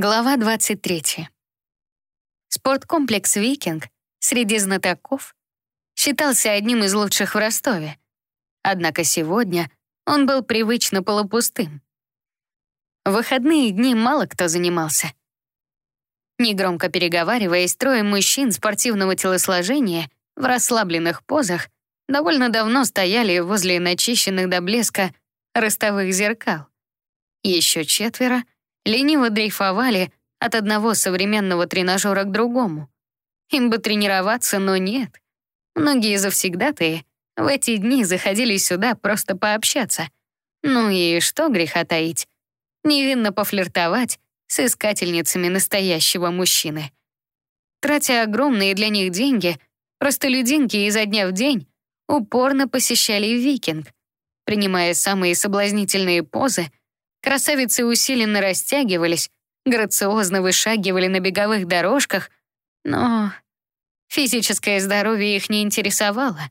Глава 23. Спорткомплекс «Викинг» среди знатоков считался одним из лучших в Ростове. Однако сегодня он был привычно полупустым. В выходные дни мало кто занимался. Негромко переговариваясь, трое мужчин спортивного телосложения в расслабленных позах довольно давно стояли возле начищенных до блеска ростовых зеркал. Еще четверо — лениво дрейфовали от одного современного тренажера к другому. Им бы тренироваться, но нет. Многие завсегдатые в эти дни заходили сюда просто пообщаться. Ну и что греха таить? Невинно пофлиртовать с искательницами настоящего мужчины. Тратя огромные для них деньги, простолюдинки изо дня в день упорно посещали викинг, принимая самые соблазнительные позы Красавицы усиленно растягивались, грациозно вышагивали на беговых дорожках, но физическое здоровье их не интересовало.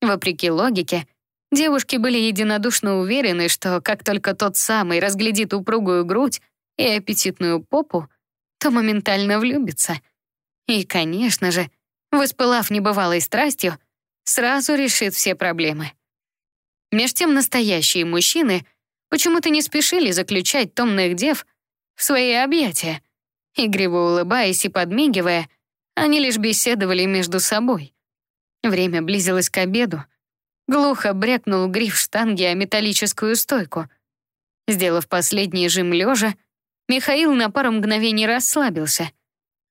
Вопреки логике, девушки были единодушно уверены, что как только тот самый разглядит упругую грудь и аппетитную попу, то моментально влюбится. И, конечно же, воспылав небывалой страстью, сразу решит все проблемы. Меж тем настоящие мужчины — почему-то не спешили заключать томных дев в свои объятия. Игриво улыбаясь и подмигивая, они лишь беседовали между собой. Время близилось к обеду. Глухо брякнул гриф штанги о металлическую стойку. Сделав последний жим лежа, Михаил на пару мгновений расслабился.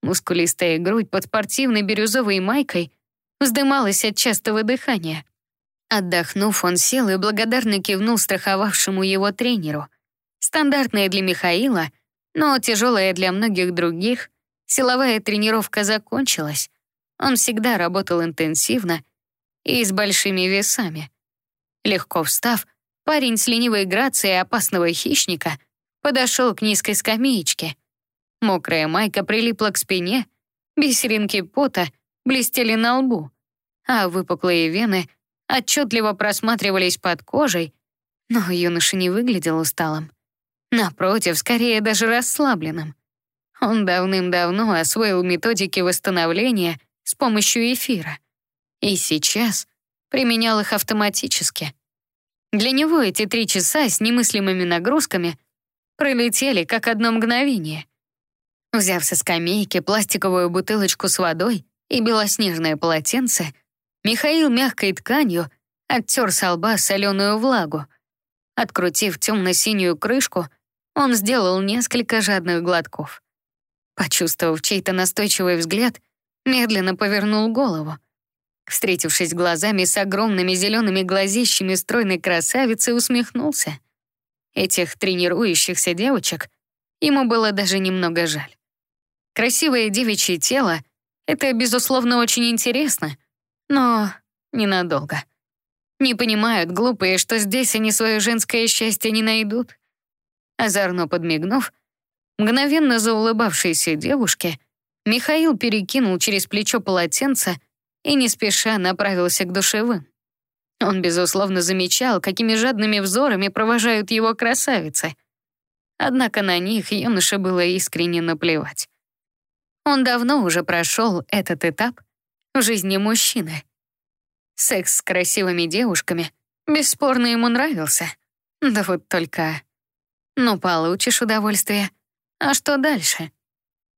Мускулистая грудь под спортивной бирюзовой майкой вздымалась от частого дыхания. Отдохнув, он сел и благодарно кивнул страховавшему его тренеру. Стандартная для Михаила, но тяжелая для многих других, силовая тренировка закончилась. Он всегда работал интенсивно и с большими весами. Легко встав, парень с ленивой грацией опасного хищника подошел к низкой скамеечке. Мокрая майка прилипла к спине, бисеринки пота блестели на лбу, а выпуклые вены — отчетливо просматривались под кожей, но юноша не выглядел усталым. Напротив, скорее даже расслабленным. Он давным-давно освоил методики восстановления с помощью эфира. И сейчас применял их автоматически. Для него эти три часа с немыслимыми нагрузками пролетели как одно мгновение. Взяв со скамейки пластиковую бутылочку с водой и белоснежное полотенце, Михаил мягкой тканью оттер с лба соленую влагу. Открутив темно-синюю крышку, он сделал несколько жадных глотков. Почувствовав чей-то настойчивый взгляд, медленно повернул голову. Встретившись глазами с огромными зелеными глазищами стройной красавицы, усмехнулся. Этих тренирующихся девочек ему было даже немного жаль. Красивое девичье тело — это, безусловно, очень интересно — но ненадолго. Не понимают глупые, что здесь они свое женское счастье не найдут. Озорно подмигнув, мгновенно заулыбавшейся девушке, Михаил перекинул через плечо полотенце и не спеша направился к душевым. Он, безусловно, замечал, какими жадными взорами провожают его красавицы. Однако на них юноше было искренне наплевать. Он давно уже прошел этот этап в жизни мужчины. Секс с красивыми девушками бесспорно ему нравился. Да вот только... Ну, получишь удовольствие. А что дальше?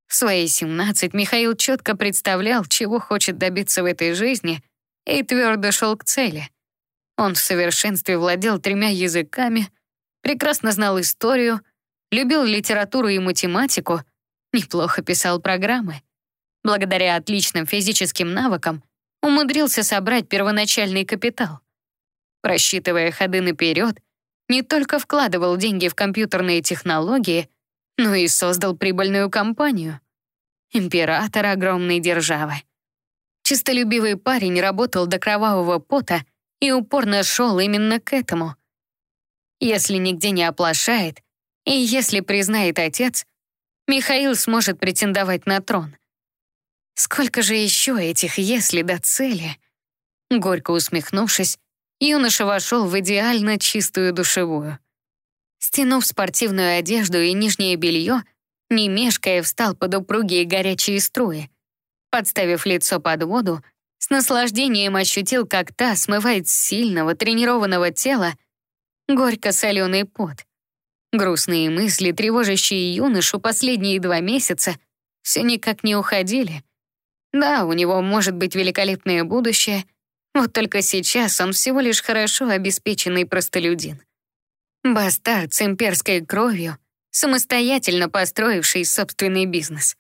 В свои 17 Михаил четко представлял, чего хочет добиться в этой жизни, и твердо шел к цели. Он в совершенстве владел тремя языками, прекрасно знал историю, любил литературу и математику, неплохо писал программы благодаря отличным физическим навыкам, умудрился собрать первоначальный капитал. Просчитывая ходы наперед, не только вкладывал деньги в компьютерные технологии, но и создал прибыльную компанию. Император огромной державы. Чистолюбивый парень работал до кровавого пота и упорно шел именно к этому. Если нигде не оплошает, и если признает отец, Михаил сможет претендовать на трон. Сколько же еще этих «если» до цели? Горько усмехнувшись, юноша вошел в идеально чистую душевую. Стянув спортивную одежду и нижнее белье, Не мешкая, встал под упругие горячие струи. Подставив лицо под воду, с наслаждением ощутил, как та смывает сильного тренированного тела горько-соленый пот. Грустные мысли, тревожащие юношу последние два месяца, все никак не уходили. Да, у него может быть великолепное будущее, вот только сейчас он всего лишь хорошо обеспеченный простолюдин. Бастард с имперской кровью, самостоятельно построивший собственный бизнес.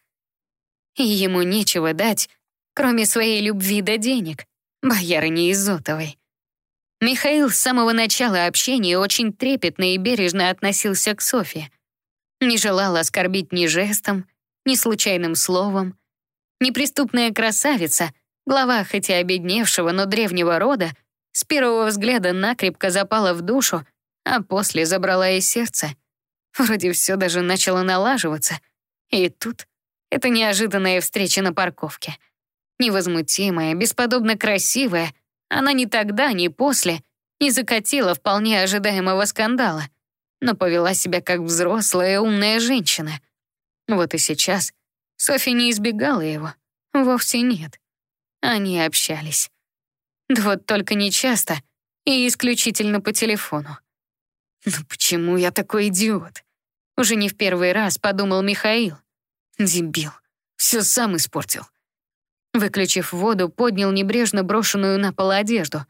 И ему нечего дать, кроме своей любви до денег, боярыни Изотовой. Михаил с самого начала общения очень трепетно и бережно относился к Софье. Не желал оскорбить ни жестом, ни случайным словом. Неприступная красавица, глава хотя обедневшего, но древнего рода, с первого взгляда накрепко запала в душу, а после забрала и сердце. Вроде все даже начало налаживаться. И тут это неожиданная встреча на парковке. Невозмутимая, бесподобно красивая, она ни тогда, ни после не закатила вполне ожидаемого скандала, но повела себя как взрослая умная женщина. Вот и сейчас Софья не избегала его. Вовсе нет. Они общались. Да вот только не часто и исключительно по телефону. «Ну почему я такой идиот?» Уже не в первый раз подумал Михаил. Дебил. Все сам испортил. Выключив воду, поднял небрежно брошенную на пол одежду.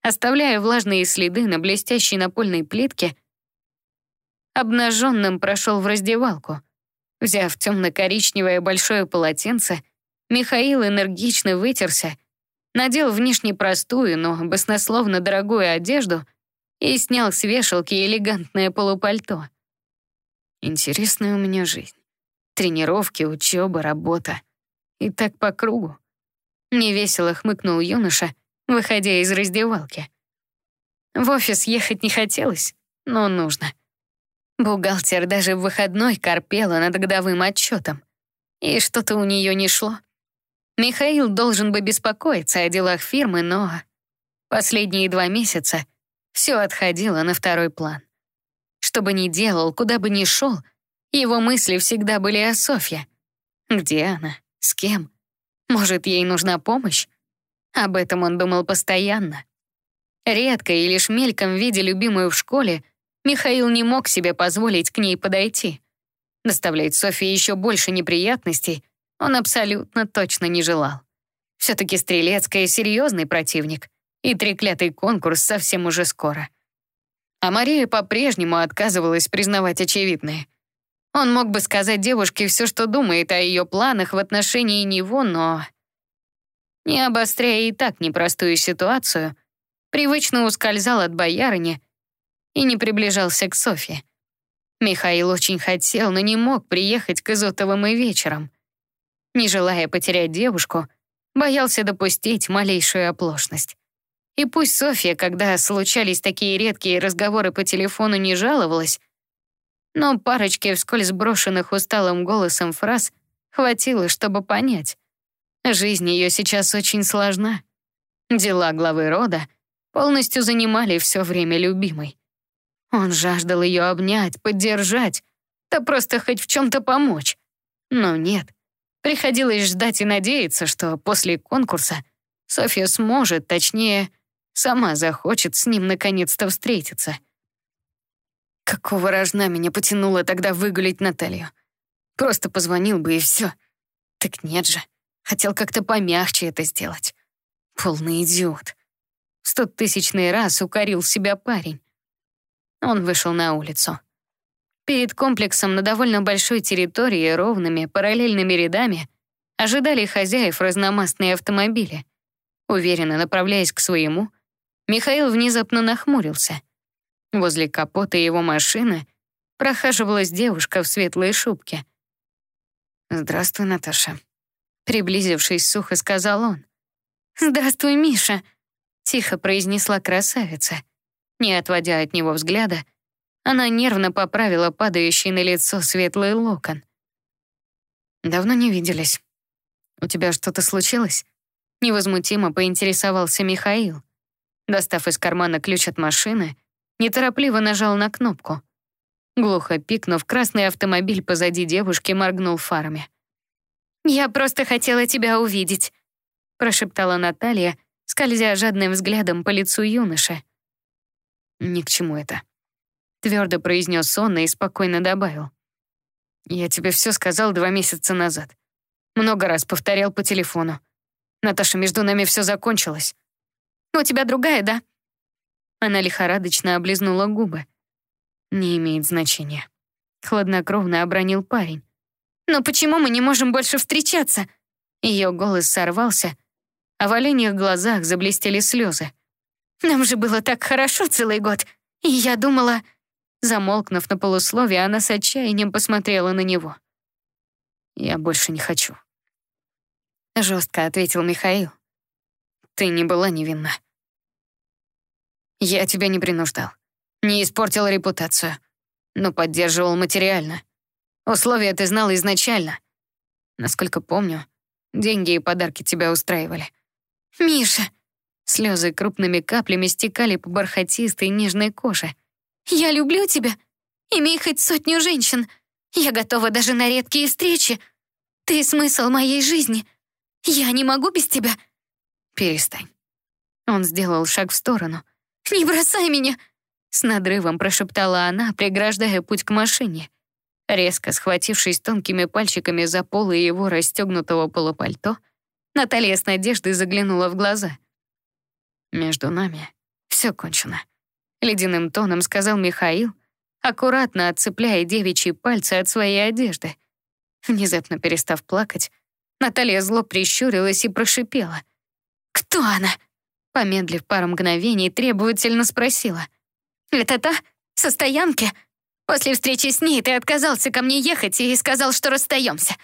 Оставляя влажные следы на блестящей напольной плитке, обнаженным прошел в раздевалку. Взяв темно-коричневое большое полотенце, Михаил энергично вытерся, надел внешне простую, но баснословно дорогую одежду и снял с вешалки элегантное полупальто. Интересная у меня жизнь. Тренировки, учеба, работа. И так по кругу. Невесело хмыкнул юноша, выходя из раздевалки. В офис ехать не хотелось, но нужно. Бухгалтер даже в выходной корпела над годовым отчетом. И что-то у нее не шло. Михаил должен бы беспокоиться о делах фирмы, но последние два месяца все отходило на второй план. Что бы ни делал, куда бы ни шел, его мысли всегда были о Софье. Где она? С кем? Может, ей нужна помощь? Об этом он думал постоянно. Редко и лишь мельком видя любимую в школе, Михаил не мог себе позволить к ней подойти. Доставлять Софье еще больше неприятностей он абсолютно точно не желал. Все-таки Стрелецкая — серьезный противник, и треклятый конкурс совсем уже скоро. А Мария по-прежнему отказывалась признавать очевидное. Он мог бы сказать девушке все, что думает о ее планах в отношении него, но... Не обостряя и так непростую ситуацию, привычно ускользал от боярыни и не приближался к Софье. Михаил очень хотел, но не мог приехать к Изотовым и вечером. Не желая потерять девушку, боялся допустить малейшую оплошность. И пусть Софья, когда случались такие редкие разговоры по телефону, не жаловалась, но парочки вскользь брошенных усталым голосом фраз хватило, чтобы понять. Жизнь ее сейчас очень сложна. Дела главы рода полностью занимали все время любимой. Он жаждал ее обнять, поддержать, да просто хоть в чем-то помочь. Но нет. Приходилось ждать и надеяться, что после конкурса Софья сможет, точнее, сама захочет с ним наконец-то встретиться. Какого рожна меня потянуло тогда выгулить Наталью? Просто позвонил бы и все. Так нет же. Хотел как-то помягче это сделать. Полный идиот. Стотысячный раз укорил себя парень. Он вышел на улицу. Перед комплексом на довольно большой территории ровными параллельными рядами ожидали хозяев разномастные автомобили. Уверенно направляясь к своему, Михаил внезапно нахмурился — Возле капота его машины прохаживалась девушка в светлой шубке. «Здравствуй, Наташа», — приблизившись сухо, сказал он. «Здравствуй, Миша», — тихо произнесла красавица. Не отводя от него взгляда, она нервно поправила падающий на лицо светлый локон. «Давно не виделись. У тебя что-то случилось?» Невозмутимо поинтересовался Михаил. Достав из кармана ключ от машины, неторопливо нажал на кнопку. Глухо пикнув, красный автомобиль позади девушки моргнул фарами. «Я просто хотела тебя увидеть», — прошептала Наталья, скользя жадным взглядом по лицу юноши. «Ни к чему это», — твердо произнес он и спокойно добавил. «Я тебе все сказал два месяца назад. Много раз повторял по телефону. Наташа, между нами все закончилось». «У тебя другая, да?» Она лихорадочно облизнула губы. «Не имеет значения». Хладнокровно обронил парень. «Но почему мы не можем больше встречаться?» Ее голос сорвался, а в оленьих глазах заблестели слезы. «Нам же было так хорошо целый год, и я думала...» Замолкнув на полусловие, она с отчаянием посмотрела на него. «Я больше не хочу», — жестко ответил Михаил. «Ты не была невинна. Я тебя не принуждал, не испортил репутацию, но поддерживал материально. Условия ты знал изначально. Насколько помню, деньги и подарки тебя устраивали. «Миша!» Слезы крупными каплями стекали по бархатистой нежной коже. «Я люблю тебя. Имей хоть сотню женщин. Я готова даже на редкие встречи. Ты смысл моей жизни. Я не могу без тебя». «Перестань». Он сделал шаг в сторону. «Не бросай меня!» С надрывом прошептала она, преграждая путь к машине. Резко схватившись тонкими пальчиками за полы его расстегнутого полупальто, Наталья с надеждой заглянула в глаза. «Между нами все кончено», — ледяным тоном сказал Михаил, аккуратно отцепляя девичьи пальцы от своей одежды. Внезапно перестав плакать, Наталья зло прищурилась и прошипела. «Кто она?» Помедлив пару мгновений, требовательно спросила. «Это та? Со стоянки? После встречи с ней ты отказался ко мне ехать и сказал, что расстаемся».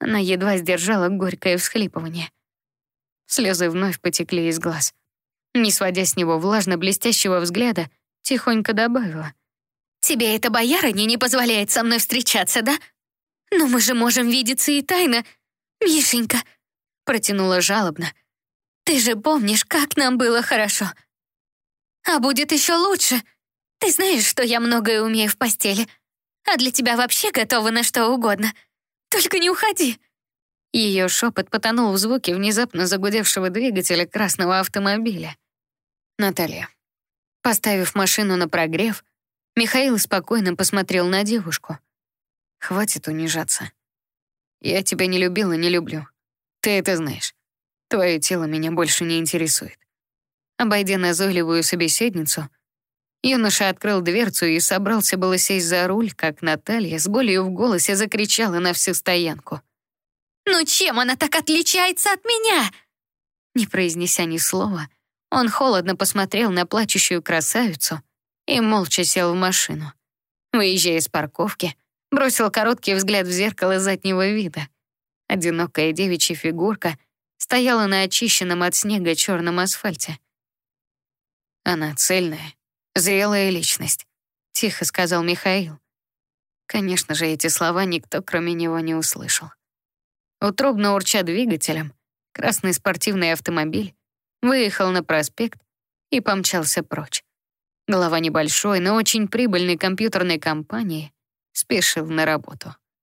Она едва сдержала горькое всхлипывание. Слезы вновь потекли из глаз. Не сводя с него влажно-блестящего взгляда, тихонько добавила. «Тебе эта боярыня не позволяет со мной встречаться, да? Но мы же можем видеться и тайно, Мишенька!» Протянула жалобно. «Ты же помнишь, как нам было хорошо? А будет еще лучше. Ты знаешь, что я многое умею в постели, а для тебя вообще готова на что угодно. Только не уходи!» Ее шепот потонул в звуке внезапно загудевшего двигателя красного автомобиля. Наталья. Поставив машину на прогрев, Михаил спокойно посмотрел на девушку. «Хватит унижаться. Я тебя не любил и не люблю. Ты это знаешь. Твое тело меня больше не интересует». Обойдя назойливую собеседницу, юноша открыл дверцу и собрался было сесть за руль, как Наталья с болью в голосе закричала на всю стоянку — «Ну чем она так отличается от меня?» Не произнеся ни слова, он холодно посмотрел на плачущую красавицу и молча сел в машину. Выезжая из парковки, бросил короткий взгляд в зеркало заднего вида. Одинокая девичья фигурка стояла на очищенном от снега черном асфальте. «Она цельная, зрелая личность», — тихо сказал Михаил. Конечно же, эти слова никто, кроме него, не услышал. Утробно урча двигателем, красный спортивный автомобиль выехал на проспект и помчался прочь. Глава небольшой, но очень прибыльной компьютерной компании спешил на работу.